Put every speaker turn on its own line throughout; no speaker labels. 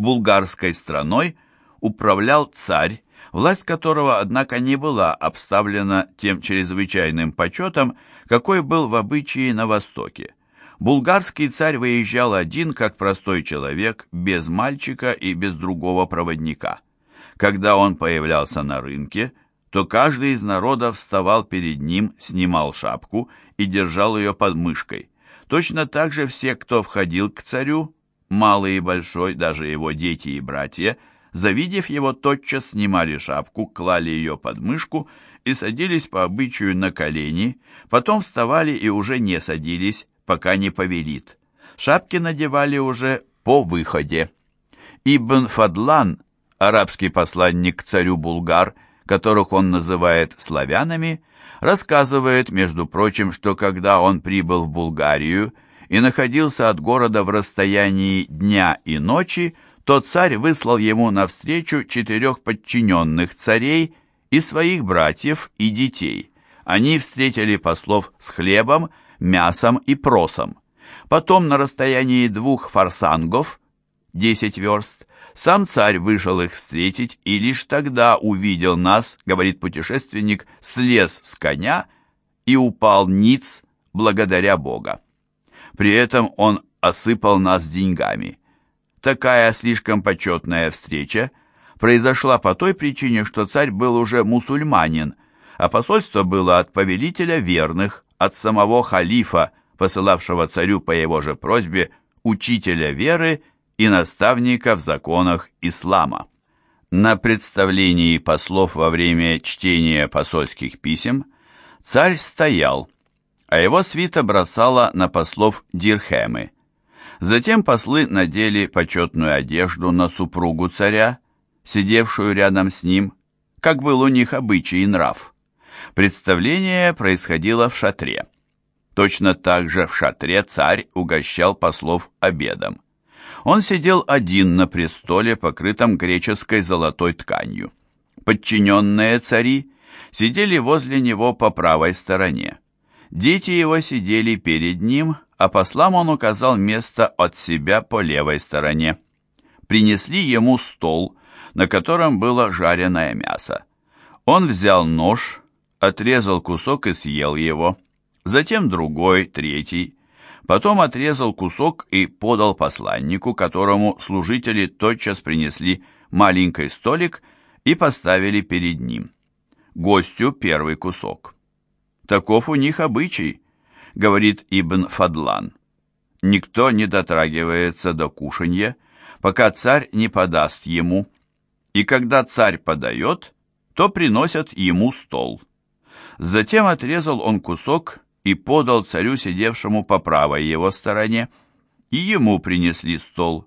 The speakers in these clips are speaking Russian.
Булгарской страной управлял царь, власть которого, однако, не была обставлена тем чрезвычайным почетом, какой был в обычае на Востоке. Булгарский царь выезжал один, как простой человек, без мальчика и без другого проводника. Когда он появлялся на рынке, то каждый из народа вставал перед ним, снимал шапку и держал ее под мышкой. Точно так же все, кто входил к царю, малый и большой, даже его дети и братья, завидев его, тотчас снимали шапку, клали ее под мышку и садились по обычаю на колени, потом вставали и уже не садились, пока не повелит. Шапки надевали уже по выходе. Ибн Фадлан, арабский посланник к царю Булгар, которых он называет славянами, рассказывает, между прочим, что когда он прибыл в Булгарию и находился от города в расстоянии дня и ночи, то царь выслал ему навстречу четырех подчиненных царей и своих братьев и детей. Они встретили послов с хлебом, мясом и просом. Потом на расстоянии двух фарсангов, десять верст, сам царь вышел их встретить и лишь тогда увидел нас, говорит путешественник, слез с коня и упал ниц благодаря Бога. При этом он осыпал нас деньгами. Такая слишком почетная встреча произошла по той причине, что царь был уже мусульманин, а посольство было от повелителя верных, от самого халифа, посылавшего царю по его же просьбе учителя веры и наставника в законах ислама. На представлении послов во время чтения посольских писем царь стоял, а его свита бросала на послов дирхемы. Затем послы надели почетную одежду на супругу царя, сидевшую рядом с ним, как был у них обычай и нрав. Представление происходило в шатре. Точно так же в шатре царь угощал послов обедом. Он сидел один на престоле, покрытом греческой золотой тканью. Подчиненные цари сидели возле него по правой стороне. Дети его сидели перед ним, а послам он указал место от себя по левой стороне. Принесли ему стол, на котором было жареное мясо. Он взял нож, отрезал кусок и съел его, затем другой, третий, потом отрезал кусок и подал посланнику, которому служители тотчас принесли маленький столик и поставили перед ним. Гостю первый кусок. Таков у них обычай, говорит Ибн Фадлан. Никто не дотрагивается до кушанья, пока царь не подаст ему, и когда царь подает, то приносят ему стол. Затем отрезал он кусок и подал царю, сидевшему по правой его стороне, и ему принесли стол.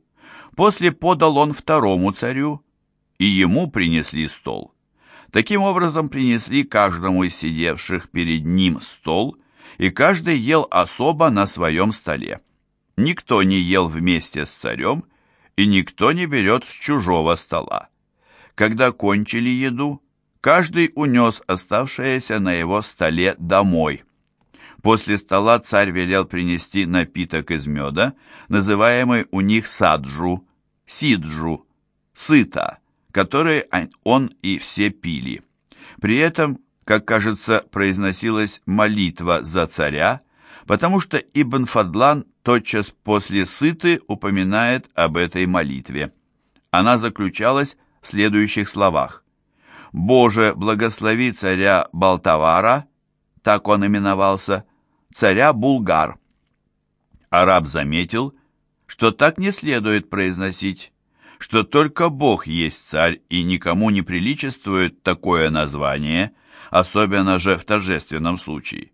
После подал он второму царю, и ему принесли стол. Таким образом принесли каждому из сидевших перед ним стол, и каждый ел особо на своем столе. Никто не ел вместе с царем, и никто не берет с чужого стола. Когда кончили еду, каждый унес оставшееся на его столе домой. После стола царь велел принести напиток из меда, называемый у них саджу, сиджу, сыта, который он и все пили. При этом как кажется, произносилась молитва за царя, потому что Ибн Фадлан тотчас после сыты упоминает об этой молитве. Она заключалась в следующих словах. «Боже, благослови царя Балтавара», так он именовался, царя Булгар. Араб заметил, что так не следует произносить, что только Бог есть царь и никому не приличествует такое название – особенно же в торжественном случае.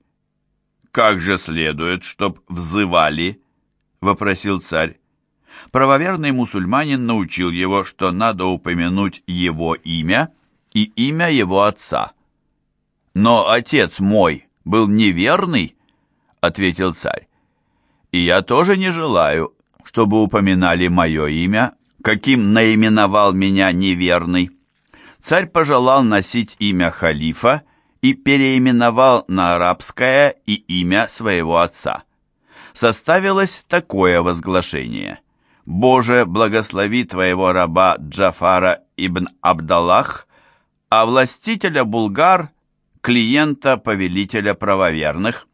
«Как же следует, чтоб взывали?» — вопросил царь. Правоверный мусульманин научил его, что надо упомянуть его имя и имя его отца. «Но отец мой был неверный», — ответил царь. «И я тоже не желаю, чтобы упоминали мое имя, каким наименовал меня неверный». Царь пожелал носить имя халифа и переименовал на арабское и имя своего отца. Составилось такое возглашение. «Боже, благослови твоего раба Джафара ибн Абдаллах, а властителя Булгар, клиента повелителя правоверных».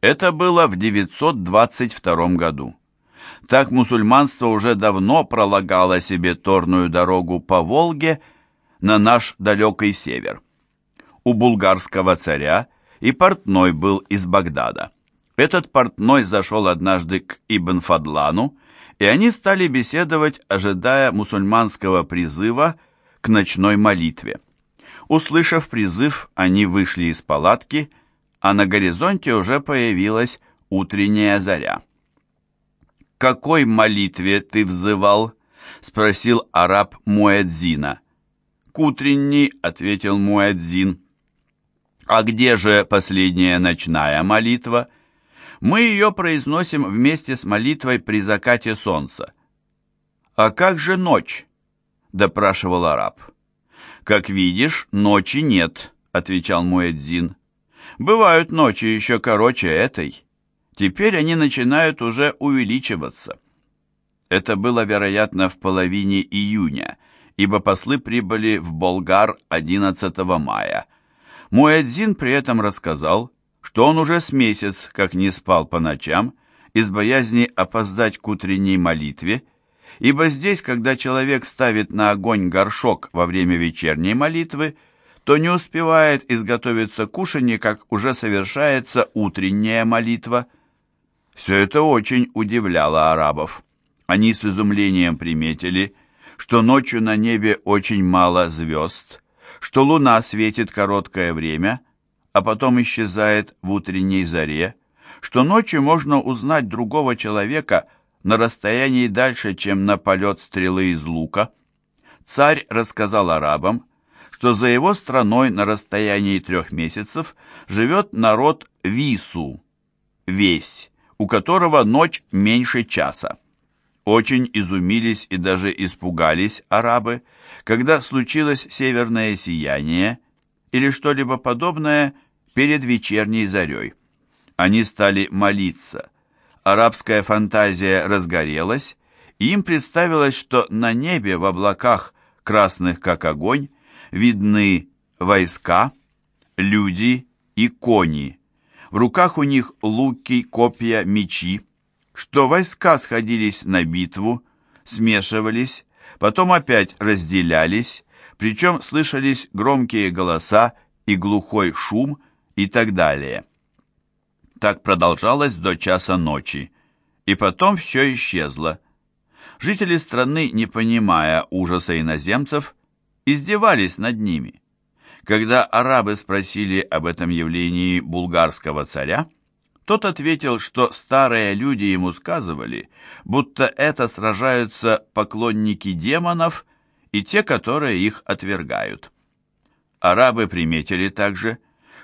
Это было в 922 году. Так мусульманство уже давно пролагало себе торную дорогу по Волге на наш далекий север. У булгарского царя и портной был из Багдада. Этот портной зашел однажды к Ибн Фадлану, и они стали беседовать, ожидая мусульманского призыва к ночной молитве. Услышав призыв, они вышли из палатки, а на горизонте уже появилась утренняя заря какой молитве ты взывал?» — спросил араб Муэдзина. «К утренней», — ответил Муэдзин. «А где же последняя ночная молитва?» «Мы ее произносим вместе с молитвой при закате солнца». «А как же ночь?» — допрашивал араб. «Как видишь, ночи нет», — отвечал Муэдзин. «Бывают ночи еще короче этой». Теперь они начинают уже увеличиваться. Это было, вероятно, в половине июня, ибо послы прибыли в Болгар 11 мая. Муэдзин при этом рассказал, что он уже с месяц как не спал по ночам из боязни опоздать к утренней молитве, ибо здесь, когда человек ставит на огонь горшок во время вечерней молитвы, то не успевает изготовиться кушанье, как уже совершается утренняя молитва – все это очень удивляло арабов. Они с изумлением приметили, что ночью на небе очень мало звезд, что луна светит короткое время, а потом исчезает в утренней заре, что ночью можно узнать другого человека на расстоянии дальше, чем на полет стрелы из лука. Царь рассказал арабам, что за его страной на расстоянии трех месяцев живет народ Вису, весь, у которого ночь меньше часа. Очень изумились и даже испугались арабы, когда случилось северное сияние или что-либо подобное перед вечерней зарей. Они стали молиться. Арабская фантазия разгорелась, и им представилось, что на небе в облаках, красных как огонь, видны войска, люди и кони, в руках у них луки, копья, мечи, что войска сходились на битву, смешивались, потом опять разделялись, причем слышались громкие голоса и глухой шум и так далее. Так продолжалось до часа ночи, и потом все исчезло. Жители страны, не понимая ужаса иноземцев, издевались над ними. Когда арабы спросили об этом явлении булгарского царя, тот ответил, что старые люди ему сказывали, будто это сражаются поклонники демонов и те, которые их отвергают. Арабы приметили также,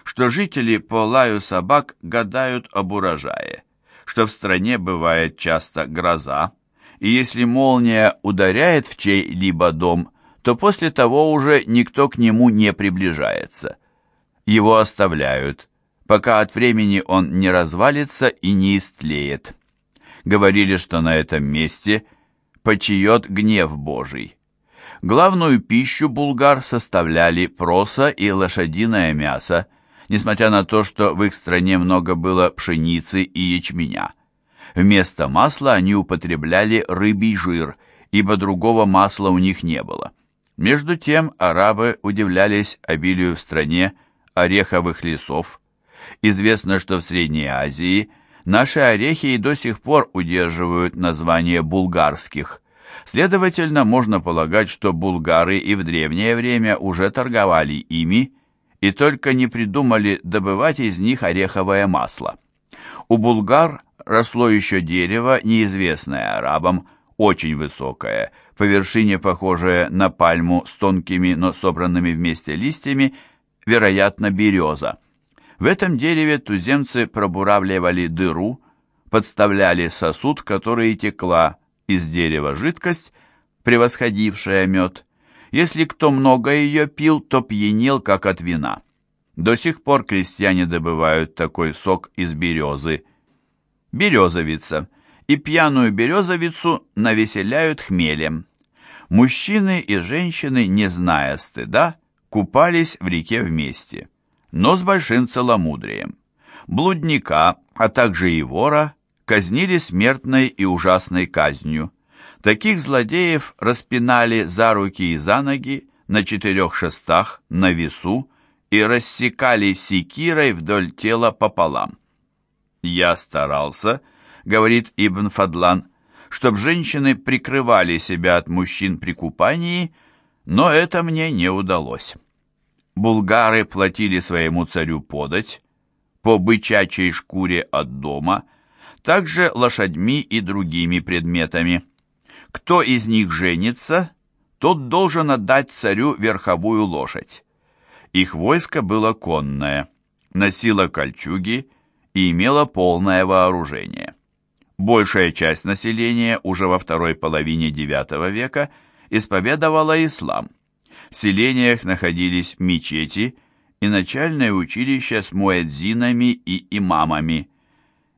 что жители по лаю собак гадают об урожае, что в стране бывает часто гроза, и если молния ударяет в чей-либо дом, то после того уже никто к нему не приближается. Его оставляют, пока от времени он не развалится и не истлеет. Говорили, что на этом месте почиет гнев Божий. Главную пищу булгар составляли проса и лошадиное мясо, несмотря на то, что в их стране много было пшеницы и ячменя. Вместо масла они употребляли рыбий жир, ибо другого масла у них не было. Между тем арабы удивлялись обилию в стране ореховых лесов. Известно, что в Средней Азии наши орехи и до сих пор удерживают название булгарских. Следовательно, можно полагать, что булгары и в древнее время уже торговали ими и только не придумали добывать из них ореховое масло. У булгар росло еще дерево, неизвестное арабам, очень высокое – по вершине похожая на пальму с тонкими, но собранными вместе листьями, вероятно, береза. В этом дереве туземцы пробуравливали дыру, подставляли сосуд, в который текла из дерева жидкость, превосходившая мед. Если кто много ее пил, то пьянел, как от вина. До сих пор крестьяне добывают такой сок из березы. Березовица и пьяную березовицу навеселяют хмелем. Мужчины и женщины, не зная стыда, купались в реке вместе, но с большим целомудрием. Блудника, а также и вора, казнили смертной и ужасной казнью. Таких злодеев распинали за руки и за ноги на четырех шестах на весу и рассекали секирой вдоль тела пополам. «Я старался», — говорит Ибн Фадлан, «чтобы женщины прикрывали себя от мужчин при купании, но это мне не удалось». Булгары платили своему царю подать по бычачьей шкуре от дома, также лошадьми и другими предметами. Кто из них женится, тот должен отдать царю верховую лошадь. Их войско было конное, носило кольчуги и имело полное вооружение. Большая часть населения уже во второй половине IX века исповедовала ислам. В селениях находились мечети и начальное училище с муэдзинами и имамами.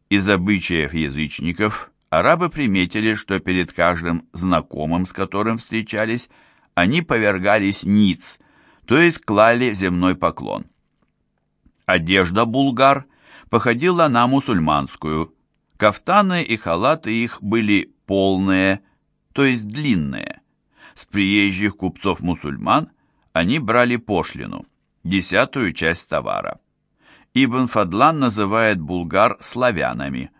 Из обычаев язычников арабы приметили, что перед каждым знакомым, с которым встречались, они повергались ниц, то есть клали земной поклон. Одежда булгар – походила на мусульманскую. Кафтаны и халаты их были полные, то есть длинные. С приезжих купцов-мусульман они брали пошлину, десятую часть товара. Ибн Фадлан называет булгар славянами.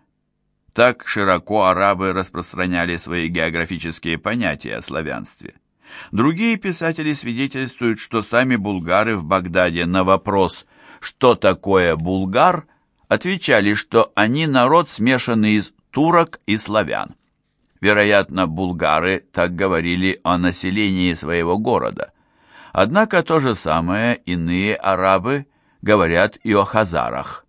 Так широко арабы распространяли свои географические понятия о славянстве. Другие писатели свидетельствуют, что сами булгары в Багдаде на вопрос «Что такое булгар?» Отвечали, что они народ, смешанный из турок и славян. Вероятно, булгары так говорили о населении своего города. Однако то же самое иные арабы говорят и о хазарах.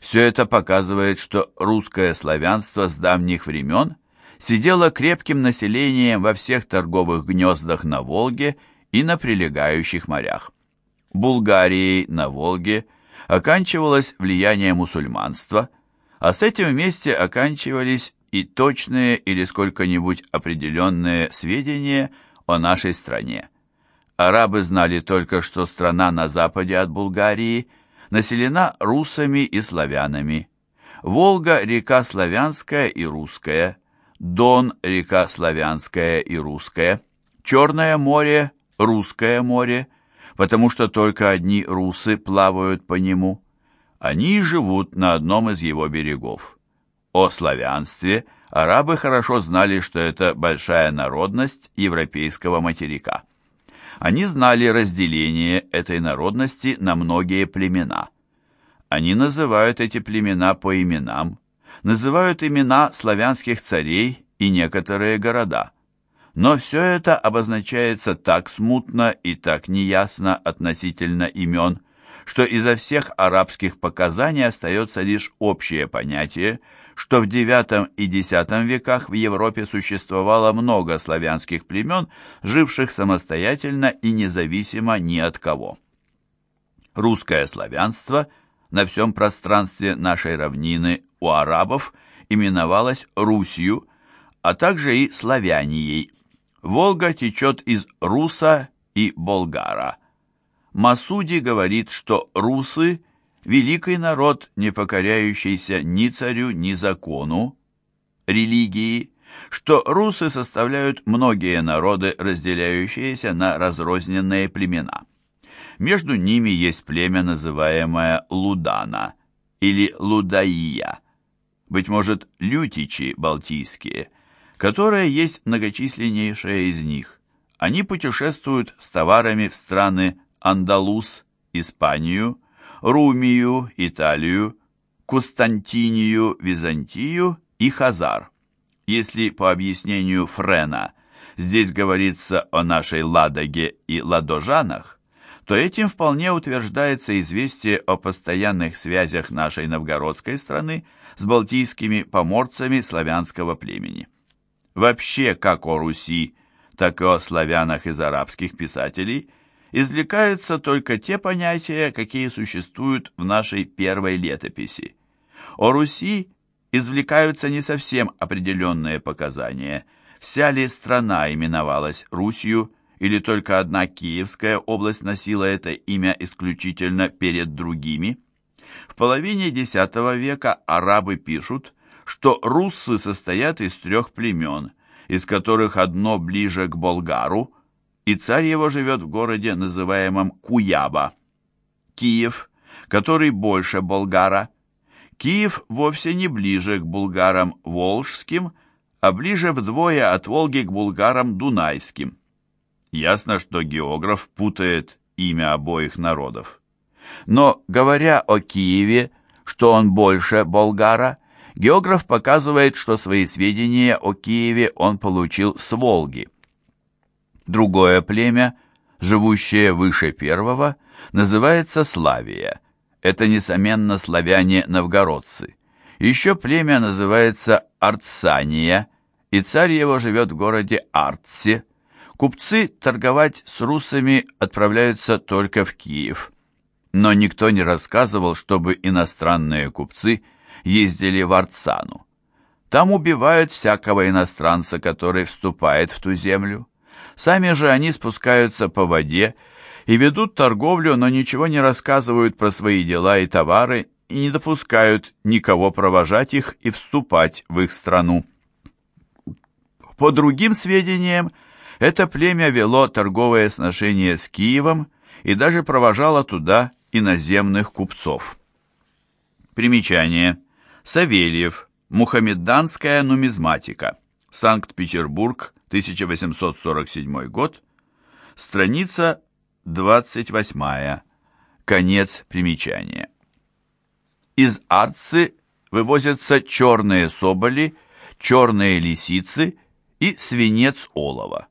Все это показывает, что русское славянство с давних времен сидело крепким населением во всех торговых гнездах на Волге и на прилегающих морях. Булгарией на Волге оканчивалось влияние мусульманства, а с этим вместе оканчивались и точные или сколько-нибудь определенные сведения о нашей стране. Арабы знали только, что страна на западе от Булгарии населена русами и славянами. Волга – река славянская и русская, Дон – река славянская и русская, Черное море – русское море, потому что только одни русы плавают по нему. Они живут на одном из его берегов. О славянстве арабы хорошо знали, что это большая народность европейского материка. Они знали разделение этой народности на многие племена. Они называют эти племена по именам, называют имена славянских царей и некоторые города – но все это обозначается так смутно и так неясно относительно имен, что изо всех арабских показаний остается лишь общее понятие, что в IX и X веках в Европе существовало много славянских племен, живших самостоятельно и независимо ни от кого. Русское славянство на всем пространстве нашей равнины у арабов именовалось Русью, а также и Славянией, Волга течет из Руса и Болгара. Масуди говорит, что русы – великий народ, не покоряющийся ни царю, ни закону, религии, что русы составляют многие народы, разделяющиеся на разрозненные племена. Между ними есть племя, называемое Лудана или Лудаия, быть может, лютичи балтийские, которая есть многочисленнейшая из них. Они путешествуют с товарами в страны Андалус, Испанию, Румию, Италию, Кустантинию, Византию и Хазар. Если по объяснению Френа здесь говорится о нашей Ладоге и Ладожанах, то этим вполне утверждается известие о постоянных связях нашей новгородской страны с балтийскими поморцами славянского племени. Вообще, как о Руси, так и о славянах из арабских писателей, извлекаются только те понятия, какие существуют в нашей первой летописи. О Руси извлекаются не совсем определенные показания, вся ли страна именовалась Русью, или только одна Киевская область носила это имя исключительно перед другими. В половине X века арабы пишут, что руссы состоят из трех племен, из которых одно ближе к Болгару, и царь его живет в городе, называемом Куяба. Киев, который больше Болгара. Киев вовсе не ближе к булгарам волжским, а ближе вдвое от Волги к булгарам дунайским. Ясно, что географ путает имя обоих народов. Но, говоря о Киеве, что он больше болгара, географ показывает, что свои сведения о Киеве он получил с Волги. Другое племя, живущее выше первого, называется Славия. Это, несомненно, славяне-новгородцы. Еще племя называется Арцания, и царь его живет в городе Артсе, Купцы торговать с русами отправляются только в Киев. Но никто не рассказывал, чтобы иностранные купцы ездили в Арцану. Там убивают всякого иностранца, который вступает в ту землю. Сами же они спускаются по воде и ведут торговлю, но ничего не рассказывают про свои дела и товары и не допускают никого провожать их и вступать в их страну. По другим сведениям, это племя вело торговые сношения с Киевом и даже провожало туда иноземных купцов. Примечание. Савельев. Мухаммеданская нумизматика. Санкт-Петербург, 1847 год. Страница 28. Конец примечания. Из Арцы вывозятся черные соболи, черные лисицы и свинец олова.